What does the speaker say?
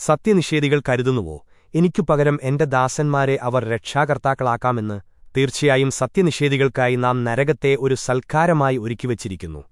സത്യനിഷേധികൾ കരുതുന്നുവോ? എനിക്കു പകരം എന്റെ ദാസന്മാരെ അവർ രക്ഷാകർത്താക്കളാക്കാമെന്ന് തീർച്ചയായും സത്യനിഷേധികൾക്കായി നാം നരകത്തെ ഒരു സൽക്കാരമായി ഒരുക്കിവച്ചിരിക്കുന്നു.